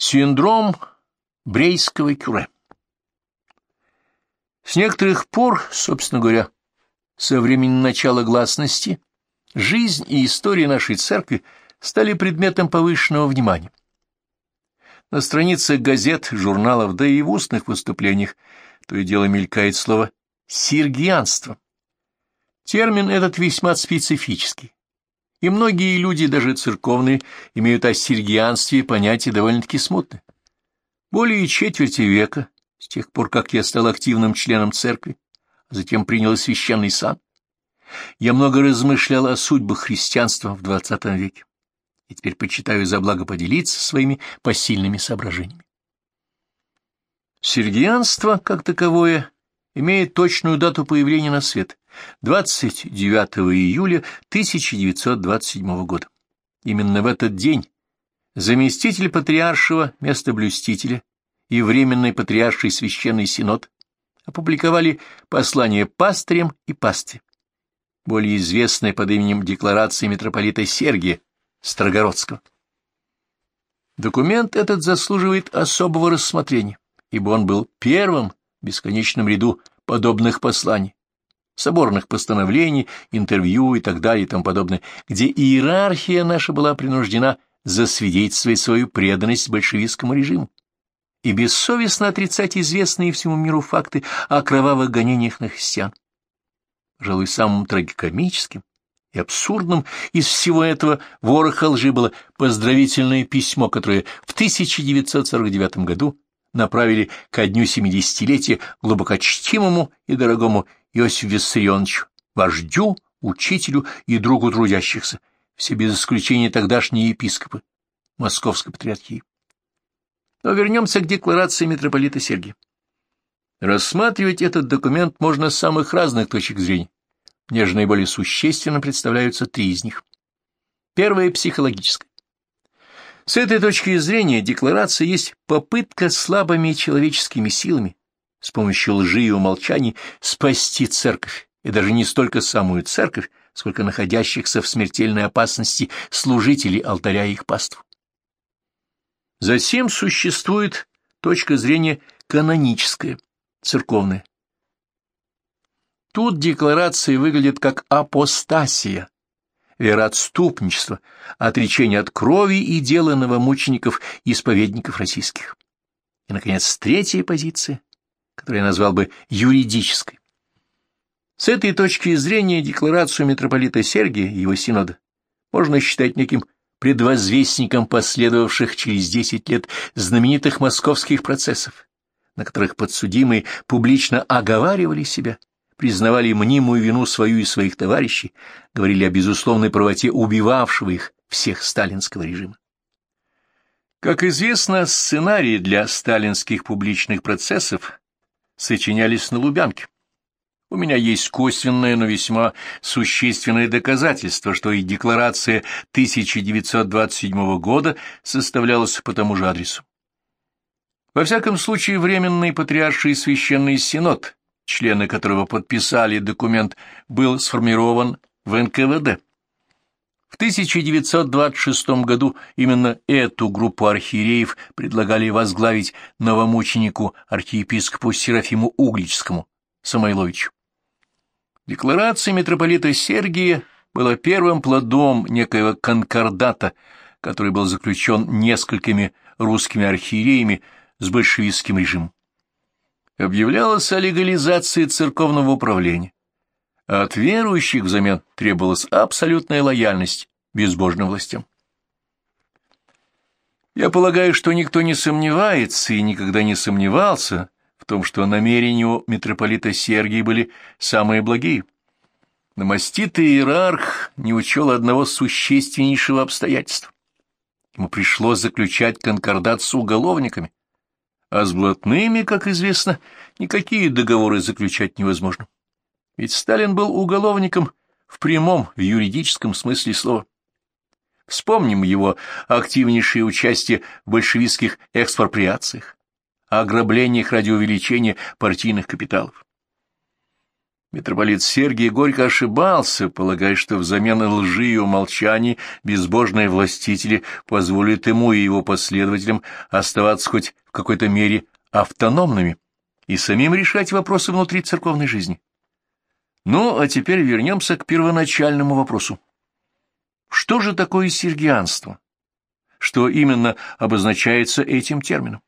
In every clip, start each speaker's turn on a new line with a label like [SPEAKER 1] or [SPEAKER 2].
[SPEAKER 1] Синдром Брейского кюре. С некоторых пор, собственно говоря, со времени начала гласности, жизнь и история нашей церкви стали предметом повышенного внимания. На страницах газет, журналов, да и в устных выступлениях то и дело мелькает слово «сергианство». Термин этот весьма специфический, и многие люди, даже церковные, имеют о сергианстве понятие довольно-таки смутное. Более четверти века, с тех пор, как я стал активным членом церкви, а затем принял священный сан, я много размышлял о судьбах христианства в XX веке, и теперь почитаю за благо поделиться своими посильными соображениями. Сергианство, как таковое, имеет точную дату появления на свет — 29 июля 1927 года. Именно в этот день заместитель патриаршего местоблюстителя и временный патриарший священный синод опубликовали послание пастырям и пастве, более известное под именем Декларации митрополита Сергия Строгородского. Документ этот заслуживает особого рассмотрения, ибо он был первым в бесконечном ряду подобных посланий, соборных постановлений, интервью и так далее и тому подобное, где иерархия наша была принуждена засвидетельствовать свою преданность большевистскому режиму и бессовестно отрицать известные всему миру факты о кровавых гонениях на христиан. Пожалуй, самым трагикомическим и абсурдным из всего этого вороха лжи было поздравительное письмо, которое в 1949 году направили ко дню семидесятилетия глубокочтимому и дорогому Иосифу Виссарионовичу, вождю, учителю и другу трудящихся, все без исключения тогдашние епископы Московской патриархии. Но вернемся к декларации митрополита Сергия. Рассматривать этот документ можно с самых разных точек зрения. Мне же наиболее существенно представляются три из них. Первая — психологическая. С этой точки зрения декларация есть попытка слабыми человеческими силами, с помощью лжи и умолчаний, спасти церковь, и даже не столько самую церковь, сколько находящихся в смертельной опасности служителей алтаря и их паству. Затем существует точка зрения каноническая, церковная. Тут декларация выглядит как апостасия, вероотступничество, отречение от крови и дела новомучеников и исповедников российских. И, наконец, третья позиция, которую я назвал бы юридической. С этой точки зрения декларацию митрополита Сергия и его синода можно считать неким предвозвестником последовавших через десять лет знаменитых московских процессов, на которых подсудимые публично оговаривали себя, признавали мнимую вину свою и своих товарищей, говорили о безусловной правоте убивавшего их всех сталинского режима. Как известно, сценарии для сталинских публичных процессов сочинялись на Лубянке. У меня есть косвенное, но весьма существенное доказательство, что и декларация 1927 года составлялась по тому же адресу. Во всяком случае, Временный Патриарший Священный Синод члены которого подписали документ, был сформирован в НКВД. В 1926 году именно эту группу архиереев предлагали возглавить новомученику архиепископу Серафиму Угличскому Самойловичу. Декларация митрополита Сергия была первым плодом некоего конкордата, который был заключен несколькими русскими архиереями с большевистским режимом объявлялось о легализации церковного управления. А от верующих взамен требовалась абсолютная лояльность безбожным властям. Я полагаю, что никто не сомневается и никогда не сомневался в том, что намерения у митрополита Сергия были самые благие. Но маститый иерарх не учел одного существеннейшего обстоятельства. Ему пришлось заключать конкордат с уголовниками, а с блатными, как известно, никакие договоры заключать невозможно. Ведь Сталин был уголовником в прямом, в юридическом смысле слова. Вспомним его активнейшее участие в большевистских экспроприациях, ограблениях ради увеличения партийных капиталов. Митрополит Сергий горько ошибался, полагая, что взамен лжи и умолчаний безбожные властители позволят ему и его последователям оставаться хоть в какой-то мере автономными и самим решать вопросы внутри церковной жизни. Ну, а теперь вернемся к первоначальному вопросу. Что же такое сергианство? Что именно обозначается этим термином?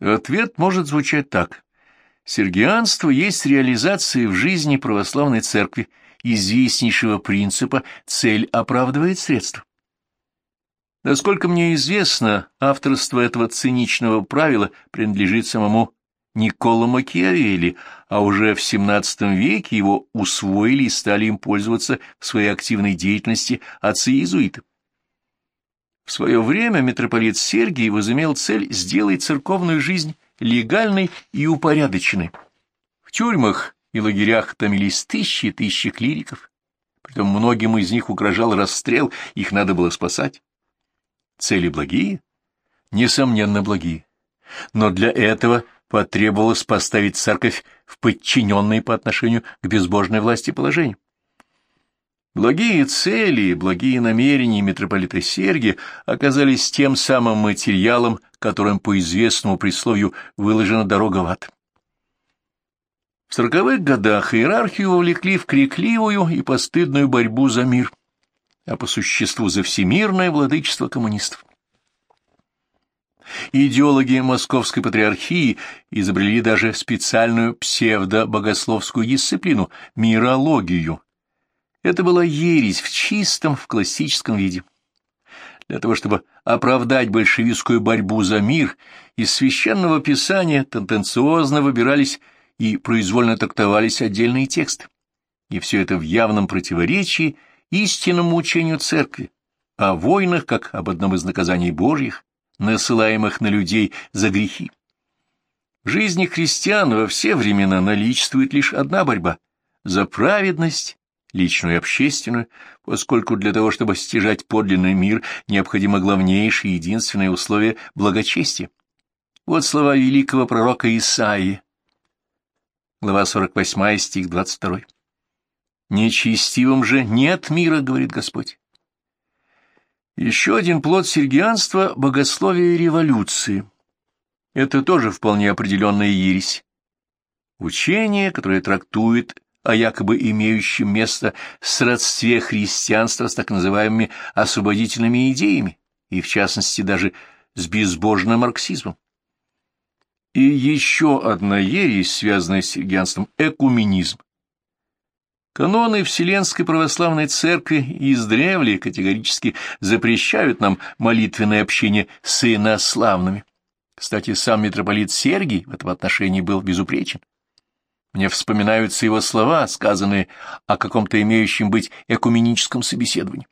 [SPEAKER 1] Ответ может звучать так. Сергианство есть реализация в жизни православной церкви известнейшего принципа «цель оправдывает средства». Насколько мне известно, авторство этого циничного правила принадлежит самому Никола Макиавелли, а уже в XVII веке его усвоили и стали им пользоваться в своей активной деятельности отцы-иезуиты. В свое время митрополит Сергий возымел цель сделать церковную жизнь легальной и упорядоченной. В тюрьмах и лагерях томились тысячи и тысячи клириков, притом многим из них угрожал расстрел, их надо было спасать. Цели благие? Несомненно, благие. Но для этого потребовалось поставить церковь в подчиненные по отношению к безбожной власти положению. Благие цели, благие намерения митрополита Сергия оказались тем самым материалом, которым по известному присловию выложена дорога в ад. В сороковых годах иерархию вовлекли в крикливую и постыдную борьбу за мир, а по существу за всемирное владычество коммунистов. Идеологи Московской патриархии изобрели даже специальную псевдо-богословскую дисциплину – мирологию. Это была ересь в чистом, в классическом виде. Для того, чтобы оправдать большевистскую борьбу за мир, из священного писания тенденциозно выбирались и произвольно трактовались отдельные тексты. И все это в явном противоречии истинному учению церкви, о войнах как об одном из наказаний Божьих, насылаемых на людей за грехи. В жизни христиан во все времена наличествует лишь одна борьба – за праведность, личную и общественную, поскольку для того, чтобы стяжать подлинный мир, необходимо главнейшее и единственное условие – благочестие. Вот слова великого пророка Исаии, глава 48, стих 22. «Нечестивым же нет мира, — говорит Господь, еще один плод сергианства — богословие революции. Это тоже вполне определенная ересь. Учение, которое трактует о якобы имеющем место сродстве христианства с так называемыми освободительными идеями, и в частности даже с безбожным марксизмом. И еще одна ересь, связанная с сергианством — экуменизм. Каноны Вселенской Православной Церкви издревле категорически запрещают нам молитвенное общение с инославными. Кстати, сам митрополит Сергий в этом отношении был безупречен. Мне вспоминаются его слова, сказанные о каком-то имеющем быть экуменическом собеседовании.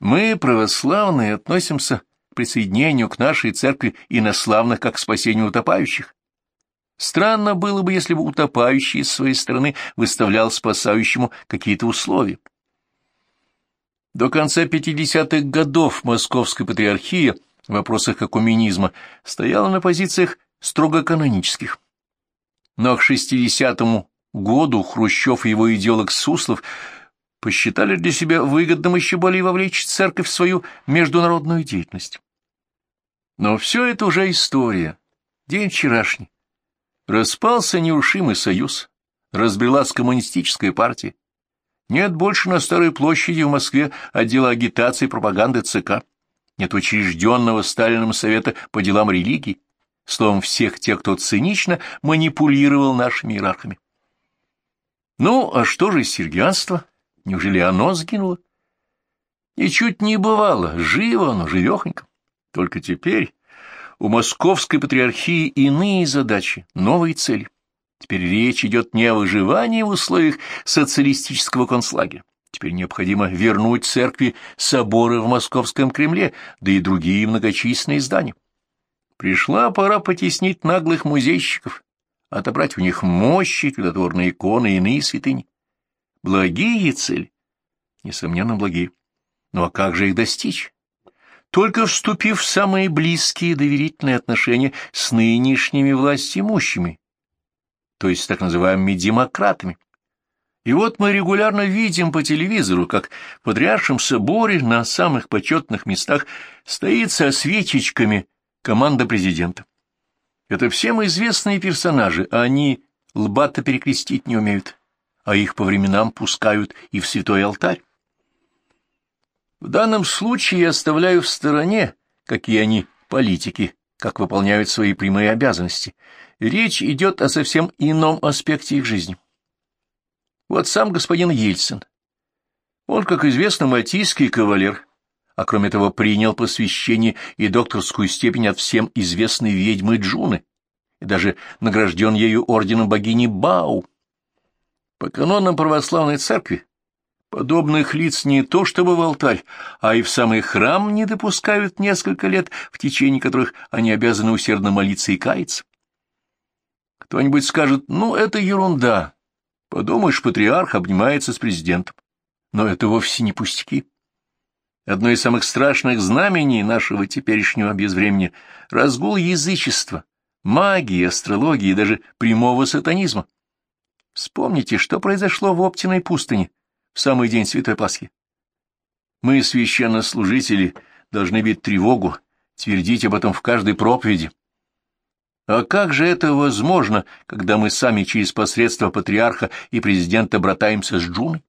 [SPEAKER 1] Мы, православные, относимся к присоединению к нашей церкви инославных как к спасению утопающих, Странно было бы, если бы утопающий с своей стороны выставлял спасающему какие-то условия. До конца 50-х годов Московская патриархия в вопросах экуменизма стояла на позициях строго канонических. Но к 60-му году Хрущев и его идеолог Суслов посчитали для себя выгодным еще более вовлечь церковь в свою международную деятельность. Но все это уже история, день вчерашний. Распался неушимый союз, разбрелась коммунистическая партия. Нет больше на Старой площади в Москве отдела агитации и пропаганды ЦК. Нет учрежденного Сталином Совета по делам религии. Словом, всех тех, кто цинично манипулировал нашими иерархами. Ну, а что же сергианство? Неужели оно сгинуло? Ничуть не бывало, живо оно, живехонько. Только теперь у московской патриархии иные задачи, новые цели. Теперь речь идет не о выживании в условиях социалистического концлагеря. Теперь необходимо вернуть церкви соборы в Московском Кремле, да и другие многочисленные здания. Пришла пора потеснить наглых музейщиков, отобрать у них мощи, чудотворные иконы и иные святыни. Благие цели? Несомненно, благие. Ну а как же их достичь? только вступив в самые близкие доверительные отношения с нынешними властимущими, то есть так называемыми демократами. И вот мы регулярно видим по телевизору, как в Патриаршем соборе на самых почетных местах стоит со свечечками команда президента. Это всем известные персонажи, а они лба-то перекрестить не умеют, а их по временам пускают и в святой алтарь. В данном случае я оставляю в стороне, какие они политики, как выполняют свои прямые обязанности. Речь идет о совсем ином аспекте их жизни. Вот сам господин Ельцин. Он, как известно, мальтийский кавалер, а кроме того принял посвящение и докторскую степень от всем известной ведьмы Джуны, и даже награжден ею орденом богини Бау. По канонам православной церкви подобных лиц не то чтобы в алтарь, а и в самый храм не допускают несколько лет, в течение которых они обязаны усердно молиться и каяться. Кто-нибудь скажет, ну, это ерунда, Подумаешь, патриарх обнимается с президентом. Но это вовсе не пустяки. Одно из самых страшных знамений нашего теперешнего безвремени — разгул язычества, магии, астрологии и даже прямого сатанизма. Вспомните, что произошло в Оптиной пустыне в самый день Святой Пасхи. Мы, священнослужители, должны бить тревогу, твердить об этом в каждой проповеди. А как же это возможно, когда мы сами через посредство патриарха и президента братаемся с Джуной?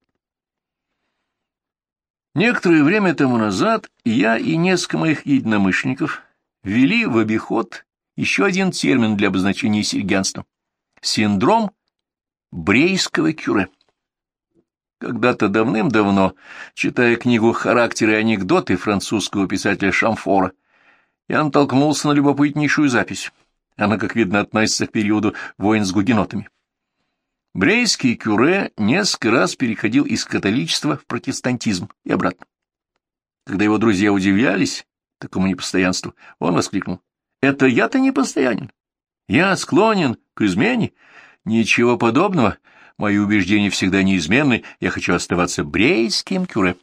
[SPEAKER 1] Некоторое время тому назад я и несколько моих единомышленников ввели в обиход еще один термин для обозначения сельгянства — синдром брейского кюре. Когда-то давным-давно, читая книгу «Характеры и анекдоты» французского писателя Шамфора, я натолкнулся на любопытнейшую запись. Она, как видно, относится к периоду войн с гугенотами. Брейский кюре несколько раз переходил из католичества в протестантизм и обратно. Когда его друзья удивлялись такому непостоянству, он воскликнул. «Это я-то непостоянен. Я склонен к измене. Ничего подобного. Мои убеждения всегда неизменны. Я хочу оставаться брейским кюре».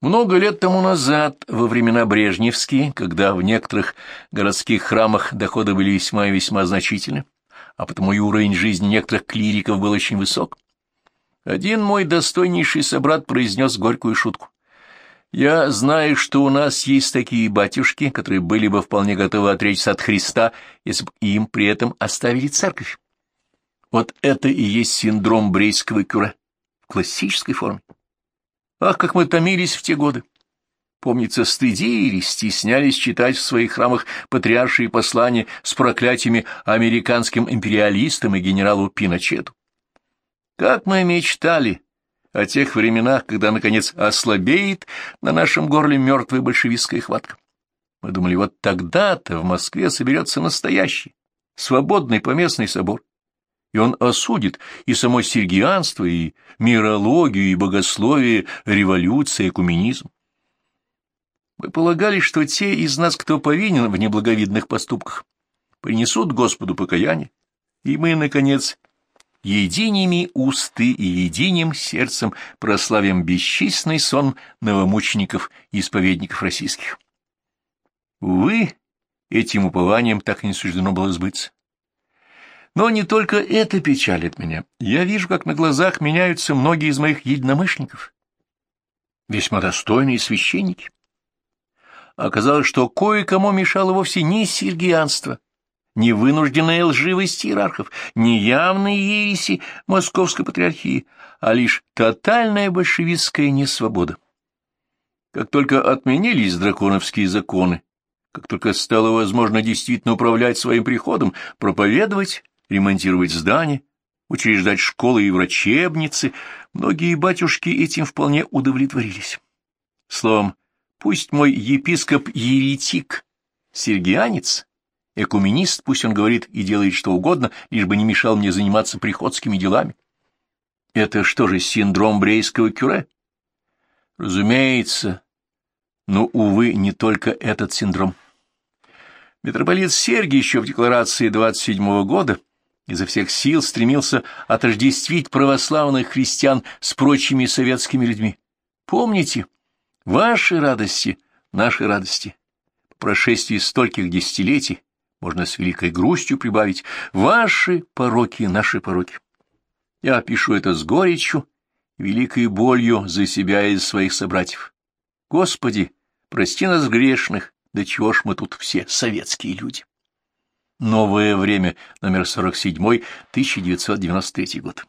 [SPEAKER 1] Много лет тому назад, во времена Брежневские, когда в некоторых городских храмах доходы были весьма и весьма значительны, а потому и уровень жизни некоторых клириков был очень высок, один мой достойнейший собрат произнес горькую шутку. «Я знаю, что у нас есть такие батюшки, которые были бы вполне готовы отречься от Христа, если бы им при этом оставили церковь. Вот это и есть синдром брейского кюре в классической форме. Ах, как мы томились в те годы! Помнится, стыдились, стеснялись читать в своих храмах патриаршие послания с проклятиями американским империалистам и генералу Пиночету. Как мы мечтали о тех временах, когда, наконец, ослабеет на нашем горле мертвая большевистская хватка. Мы думали, вот тогда-то в Москве соберется настоящий, свободный поместный собор, и он осудит и само сергианство, и мирологию, и богословие, революцию, экуменизм. Мы полагали, что те из нас, кто повинен в неблаговидных поступках, принесут Господу покаяние, и мы, наконец, единими усты и единым сердцем прославим бесчисленный сон новомучеников и исповедников российских. Увы, этим упованием так и не суждено было сбыться. Но не только это печалит меня. Я вижу, как на глазах меняются многие из моих единомышленников. Весьма достойные священники. Оказалось, что кое-кому мешало вовсе не сергианство, не вынужденная лживость иерархов, не явные ереси московской патриархии, а лишь тотальная большевистская несвобода. Как только отменились драконовские законы, как только стало возможно действительно управлять своим приходом, проповедовать, ремонтировать здания, учреждать школы и врачебницы, многие батюшки этим вполне удовлетворились. Словом, пусть мой епископ-еретик, сергианец, экуменист, пусть он говорит и делает что угодно, лишь бы не мешал мне заниматься приходскими делами. Это что же, синдром брейского кюре? Разумеется, но, увы, не только этот синдром. Митрополит Сергий еще в декларации 27 -го года изо всех сил стремился отождествить православных христиан с прочими советскими людьми. Помните, ваши радости — наши радости. По прошествии стольких десятилетий можно с великой грустью прибавить «Ваши пороки, наши пороки». Я пишу это с горечью, великой болью за себя и за своих собратьев. Господи, прости нас грешных, да чего ж мы тут все советские люди. Новое время, номер 47, 1993 год.